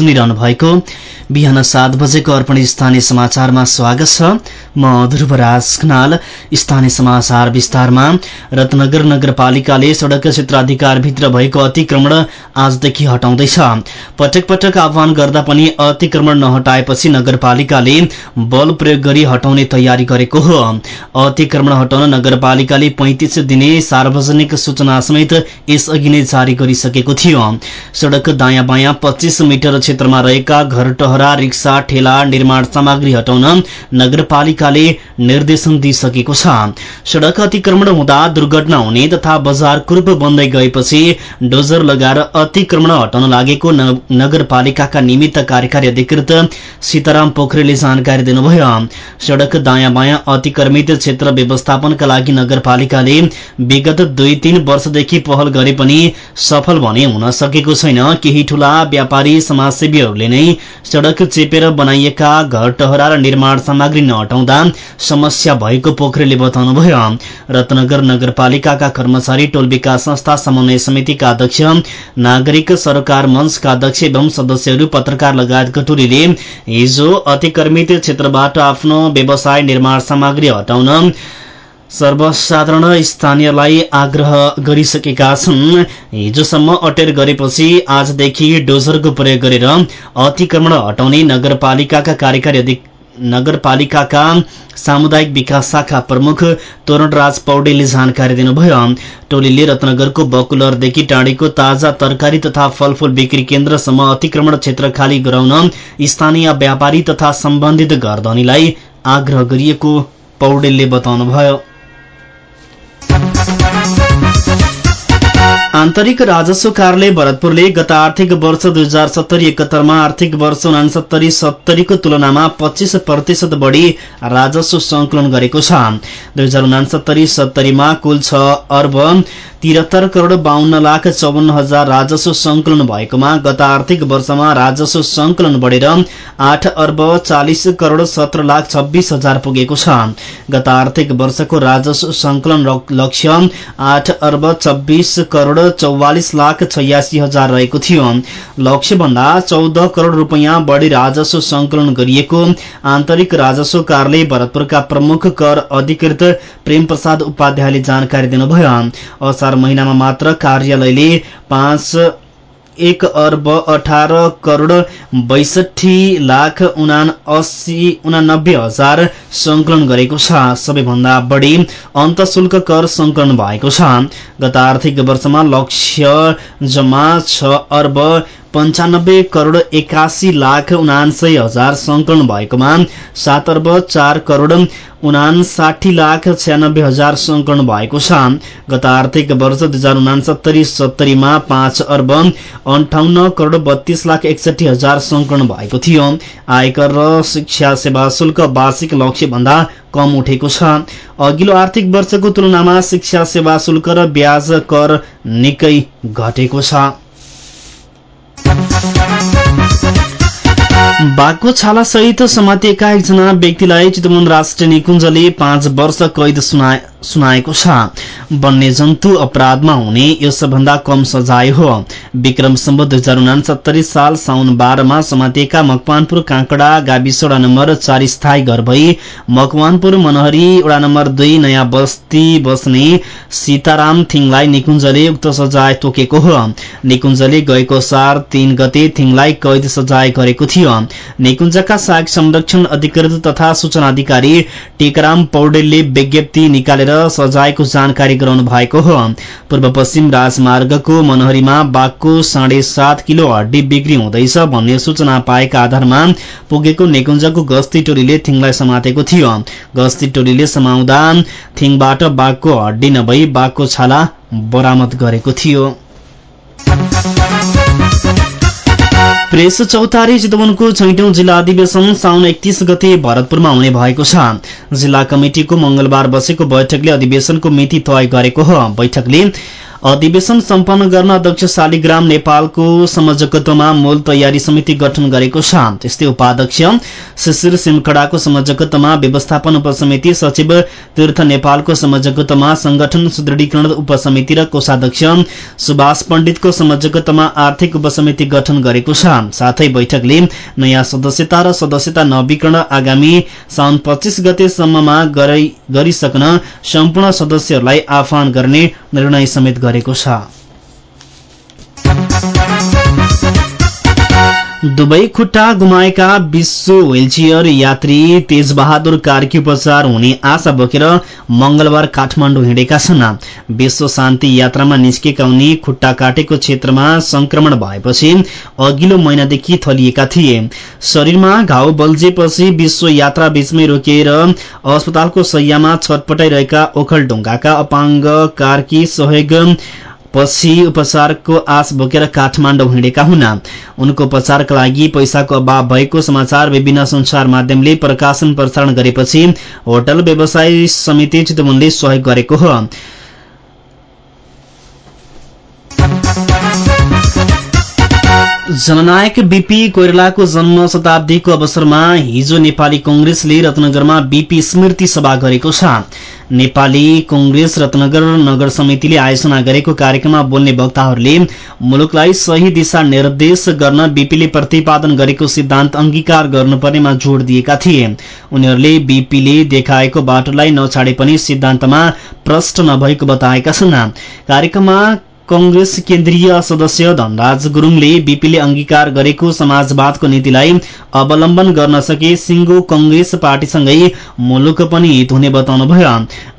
सुनिरहनु भएको बिहान सात बजेको अर्पण स्थानीय समाचारमा स्वागत छ। म ध्रुवराज खनाल स्थानीय समाचार विस्तारमा। रत्नगर नगरपालिकाले सड़क क्षेत्राधिकारभित्र भएको अतिक्रमण आजदेखि हटाउँदैछ। पटक पटक आह्वान गर्दा पनि अतिक्रमण नहटाएपछि नगरपालिकाले बल प्रयोग गरी हटाउने तयारी गरेको हो। अतिक्रमण हटाउन नगरपालिकाले पैंतिस दिने सार्वजनिक सूचना समेत यसअघि नै जारी गरिसकेको थियो। सड़क दायाँ बायाँ पच्चीस मिटर क्षेत्रमा रहेका घर टहरा रिक्सा ठेला निर्माण सामग्री हटाउन नगरपालिकाले निर्देशन दिइसकेको छ। सड़क अतिक्रमण हुँदा दुर्घटना हुने तथा बजार कुरूप बन्दै गएपछि डोजर लगाएर अतिक्रमण हटाउन लागेको नगरपालिकाका निमित्त कार्यकारी अधिकृत सीताराम पोखरेलले जानकारी दिनुभयो। सड़क दायाँ बायाँ अतिक्रमित क्षेत्र व्यवस्थापनका लागि नगरपालिकाले विगत दुई तीन वर्षदेखि पहल गरे पनि सफल भने हुन सकेको छैन। केही ठूला व्यापारी समाजसेवीहरूले नै सड़क चेपेर बनाइएका घर टहरा र निर्माण सामग्री नहटाउँदा समस्या भएको पोखरेलले बताउनुभयो। रत्नगर नगरपालिकाका कर्मचारी टोल विकास संस्था समन्वय समितिका अध्यक्ष नागरिक सरकार मञ्चका अध्यक्ष एवं सदस्यहरू पत्रकार लगायतको टोलीले हिजो अतिक्रमित क्षेत्रबाट आफ्नो व्यवसाय निर्माण सामग्री हटाउन सर्वसाधारण स्थानीयलाई आग्रह गरिसकेका छन्। हिजोसम्म अटेर गरेपछि आजदेखि डोजरको प्रयोग गरेर अतिक्रमण हटाउने नगरपालिकाका कार्यकारी नगरपालिकाका सामुदायिक विकास शाखा प्रमुख तोरणराज पौडेलले जानकारी दिनुभयो। टोलीले रत्नगरको बकुलरदेखि टाँडीको ताजा तरकारी तथा फलफूल बिक्री केन्द्रसम्म अतिक्रमण क्षेत्र खाली गराउन स्थानीय व्यापारी तथा सम्बन्धित घरधनीलाई आग्रह गरिएको पौडेलले बताउनुभयो। आन्तरिक राजस्व कार्यालय भरतपुरले गत आर्थिक वर्ष दुई हजार सत्तरी एकहत्तरमा आर्थिक वर्ष उनासत्तरी सत्तरीको तुलनामा पच्चीस प्रतिशत बढ़ी राजस्व संकलन गरेको छ। दुई हजार उनासत्तरी सत्तरीमा कुल छ अर्ब तिहत्तर करोड़ बाहन्न लाख चौवन्न हजार राजस्व संकलन भएकोमा गत आर्थिक वर्षमा राजस्व संकलन बढ़ेर आठ अर्ब चालिस करोड़ सत्र लाख छब्बीस हजार पुगेको छ। गत आर्थिक वर्षको राजस्व संकलन लक्ष्य आठ अर्ब छब्बीस करोड़ चौवालिस लाख छयासी हजार रहेको थियो। लक्ष्य भन्दा चौध करोड़ रूपियाँ बढ़ी राजस्व संकलन गरिएको आन्तरिक राजस्व कार्यालय भरतपुरका प्रमुख कर अधिकृत प्रेम उपाध्यायले जानकारी दिनुभयो। असार महिनामा मात्र कार्यालयले पाँच एक अर्ब अठार करोड़ बैसठी लाख उना उनानब्बे हजार संकलन गरेको छ। सबैभन्दा बढ़ी अन्तशुल्क कर संकलन भएको छ। गत आर्थिक वर्षमा लक्ष्य जम्मा छ अर्ब पञ्चानब्बे करोड़ एकासी लाख उनासय हजार संकलन भएकोमा सात अर्ब चार करोड़ उनासाठी लाख छ्यानब्बे हजार संकलन भएको छ। गत आर्थिक वर्ष दुई हजार उनासत्तरी सत्तरीमा पाँच अर्ब अन्ठाउन्न करोड़ बत्तीस लाख एकसठी हजार संकलन भएको थियो। आयकर र शिक्षा सेवा शुल्क वार्षिक लक्ष्य भन्दा कम उठेको छ। अघिल्लो आर्थिक वर्षको तुलनामा शिक्षा सेवा शुल्क र ब्याज कर निकै घटेको छ। बाघको छाला सहित समातिएका एकजना व्यक्तिलाई चितवन राष्ट्रिय निकुञ्जले पाँच वर्ष कैद सुनाएको छ। वन्यजन्तु अपराधमा हुने यो सबभन्दा कम सजाय हो। विक्रम सम्ब दुई हजार उनासत्तरी साल साउन बाह्रमा समातिएका मकवानपुर काँकडा गाविस वडा नम्बर चार स्थायी घर भई मकवानपुर मनहरी वडा नम्बर दुई नयाँ बस्ती बस्ने सीताराम थिङलाई निकुञ्जले उक्त सजाय तोकेको हो। निकुञ्जले गएको सार तीन गते थिङलाई कैद सजाय गरेको थियो। निकुञ्जका सहायक संरक्षण अधिकृत तथा सूचना अधिकारी टेकराम पौडेलले विज्ञप्ति निकालेर सजायको जानकारी गराउनु भएको हो। पूर्व पश्चिम राजमार्गको मनहरीमा बाघको साढे सात किलो हड्डी बिक्री हुँदैछ भन्ने सूचना पाएका आधारमा पुगेको निकुञ्जको गस्ती टोलीले थिङलाई समातेको थियो। गस्ती टोलीले समाउँदा थिङबाट बाघको हड्डी नभई बाघको छाला बरामद गरेको थियो। प्रेस चौतारी चितवनको छैटौं जिल्ला अधिवेशन साउन एकतीस गते भरतपुरमा हुने भएको छ। जिल्ला कमिटिको मंगलबार बसेको बैठकले अधिवेशनको मिति तय गरेको हो। बैठकले अधिवेशन सम्पन्न गर्न अध्यक्ष शालिग्राम नेपालको संयोजकत्वमा मूल तयारी समिति गठन गरेको छ त्यस्तै उपाध्यक्ष शिशिर सिमकडाको संयोजकत्वमा व्यवस्थापन उपसमिति सचिव तीर्थ नेपालको संयोजकत्वमा संगठन सुदृढीकरण उपसमिति र कोषाध्यक्ष सुभाष पण्डितको संयोजकत्वमा आर्थिक उपसमिति गठन गरेको छ साथै बैठकले नयाँ सदस्यता र सदस्यता नवीकरण आगामी साउन पच्चीस गतेसम्ममा गरिसक्न सम्पूर्ण सदस्यहरूलाई आह्वान गर्ने निर्णय समेत गरेको छ। दुवै खुट्टा गुमाएका विश्व व्हीलचेयर यात्री तेजबहादुर कार्की उपचार हुने आशा बोकेर मंगलबार काठमाडौँ हिँडेका छन्। विश्व शान्ति यात्रामा निस्केका उनी खुट्टा काटेको क्षेत्रमा संक्रमण भएपछि अघिल्लो महिनादेखि थलिएका थिए। शरीरमा घाउ बल्झेपछि विश्व यात्रा बीचमै रोकिएर अस्पतालको सैयामा छटपटाइरहेका ओखलढुङ्गाका अपाङ्ग कार्की सहयोग पछि उपचारको आश बोकेर काठमाडौँ हिँडेका हुन्। उनको उपचारका लागि पैसाको अभाव भएको समाचार विभिन्न संचार माध्यमले प्रकाशन प्रसारण गरेपछि होटल व्यवसाय समिति चितवनले सहयोग गरेको हो। जननायक बीपी कोइरालाको जन्म शताब्दीको अवसरमा हिजो नेपाली कंग्रेसले रत्नगरमा बीपी स्मृति सभा गरेको छ। नेपाली कंग्रेस रत्नगर नगर समितिले आयोजना गरेको कार्यक्रममा बोल्ने वक्ताहरूले मुलुकलाई सही दिशा निर्देश गर्न बीपीले प्रतिपादन गरेको सिद्धान्त अंगीकार गर्नुपर्नेमा जोड़ दिएका थिए। उनीहरूले बीपीले देखाएको बाटोलाई नछाडे पनि सिद्धान्तमा प्रष्ट नभएको बताएका छन्। कंग्रेस केन्द्रीय सदस्य धनराज गुरूङले बीपीले अंगीकार गरेको समाजवादको नीतिलाई अवलम्बन गर्न सके सिंगो कंग्रेस पार्टीसँगै मुलुक पनि हित हुने बताउनुभयो।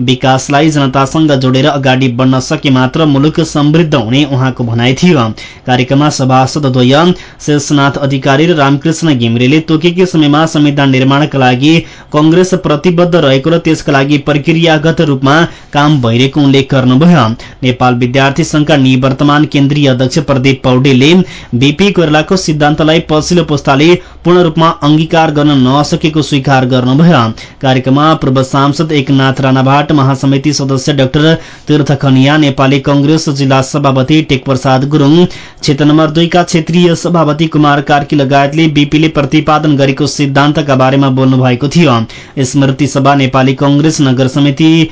विकासलाई जनतासँग जोडेर अगाडि बढ्न सके मात्र मुलुक समृद्ध हुने उहाँको भनाइ थियो। कार्यक्रममा सभासदद्वय शेषनाथ अधिकारी र रामकृष्ण घिमिरेले तोकेकै समयमा संविधान निर्माणका लागि कंग्रेस प्रतिबद्ध रहेको र त्यसका लागि प्रक्रियागत रूपमा काम भइरहेको उल्लेख गर्नुभयो। नेपाल विद्यार्थी संघका निवर्तमान केन्द्रीय अध्यक्ष प्रदीप पौडेलले बीपी कोइरालाको सिद्धान्तलाई पछिल्लो पुस्ताले पूर्ण रूपमा अंगीकार गर्न नसकेको स्वीकार गर्नुभयो। कार्यक्रममा पूर्व सांसद एकनाथ राणाभाट महासमिति सदस्य डाक्टर तीर्थ खनिया नेपाली कंग्रेस जिल्ला सभापति टेकप्रसाद गुरूङ क्षेत्र नम्बर दुईका क्षेत्रीय सभापति कुमार कार्की लगायतले बीपीले प्रतिपादन गरेको सिद्धान्तका बारेमा बोल्नु भएको थियो। स्मृति सभा नेपाली कंग्रेस नगर समिति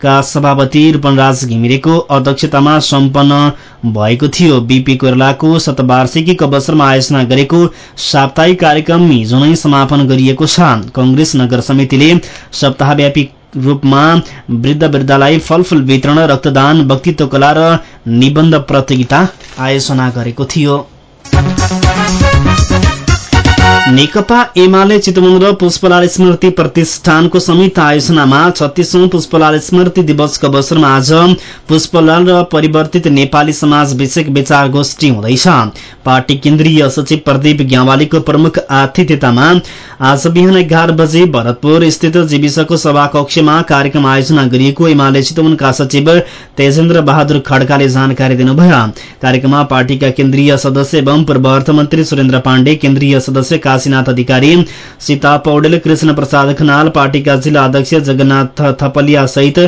का सभापति रूपनराज घिमिरेको अध्यक्षतामा सम्पन्न भएको थियो। बीपी कोइरालाको शतवार्षिकीको अवसरमा आयोजना गरेको साप्ताहिक कार्यक्रम हिजो नै समापन गरिएको छ। कंग्रेस नगर समितिले सप्ताहव्यापी रूपमा वृद्ध वृद्धलाई फलफूल वितरण रक्तदान वक्तित्व कला र निबन्ध प्रतियोगिता आयोजना गरेको थियो। नेकपा एमाले चितवन र पुष्पलाल स्मृति प्रतिष्ठानको संयुक्त आयोजनामा छत्तीसौं पुष्पलाल स्मृति दिवसको अवसरमा आज पुष्पलाल र परिवर्तित नेपाली समाज विषयक विचार गोष्ठी हुँदैछ। पार्टी केन्द्रीय सचिव प्रदीप ग्यावालीको प्रमुख आतिथ्यतामा आज बिहान एघार बजे भरतपुर स्थित जीविसको सभाकक्षमा कार्यक्रम आयोजना गरिएको एमाले चितवनका सचिव तेजेन्द्र बहादुर खड्काले जानकारी दिनुभयो। कार्यक्रममा पार्टीका केन्द्रीय सदस्य एवं पूर्व अर्थमन्त्री सुरेन्द्र पाण्डे केन्द्रीय सदस्य काशीनाथ अधिकारी। सीता पौडेल कृष्ण प्रसाद खनाल पार्टीका जिल्ला अध्यक्ष जगन्नाथ थपलिया सहित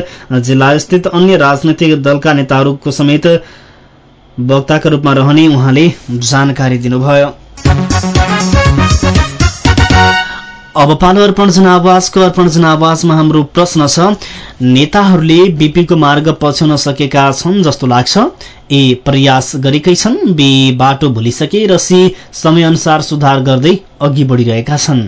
जिल्ला स्थित अन्य राजनैतिक दलका नेताहरूको समेत वक्ताका रूपमा रहने उहाँले जानकारी दिनुभयो। अब पालो अर्पण जनावासको अर्पण जनावासमा हाम्रो प्रश्न छ। नेताहरूले बीपीको मार्ग पछ्याउन सकेका छन् जस्तो लाग्छ। ए प्रयास गरेकै छन्। बी बाटो भुलिसके र सी समयअनुसार सुधार गर्दै अघि बढिरहेका छन्।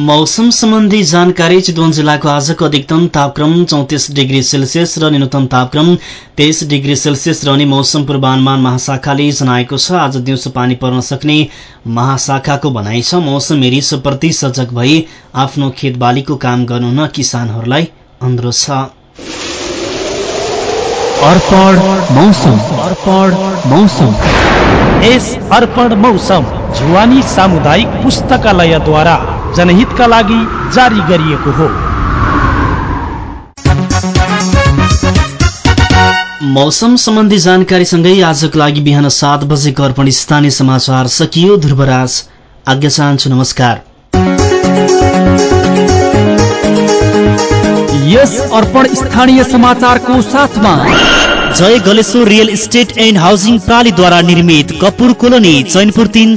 मौसम सम्बन्धी जानकारी चितवन जिल्लाको आजको अधिकतम तापक्रम चौतिस डिग्री सेल्सियस र न्यूनतम तापक्रम तेइस डिग्री सेल्सियस रहने मौसम पूर्वानुमान महाशाखाले जनाएको छ। आज दिउँसो पानी पर्न सक्ने महाशाखाको भनाइ छ। मौसम हेरी सजग भई आफ्नो खेतबालीको काम गर्नुहुन किसानहरूलाई अनुरोध छ। अर्पण मौसम। अर्पण मौसम। यस अर्पण मौसम जुवानी सामुदायिक पुस्तकालयद्वारा जनहितका लागि जारी गरिएको हो। मौसम सम्बन्धी जानकारीसँगै आजको लागि बिहान सात बजेको अर्पण स्थानीय समाचार सकियो ध्रुवराज आज्ञा चाहन्छु नमस्कार। यस अर्पण स्थानीय समाचारको साथमा Jay Galeshwar real estate and housing प्रालीद्वारा निर्मित कपुर कोलोनी चैनपुर तिन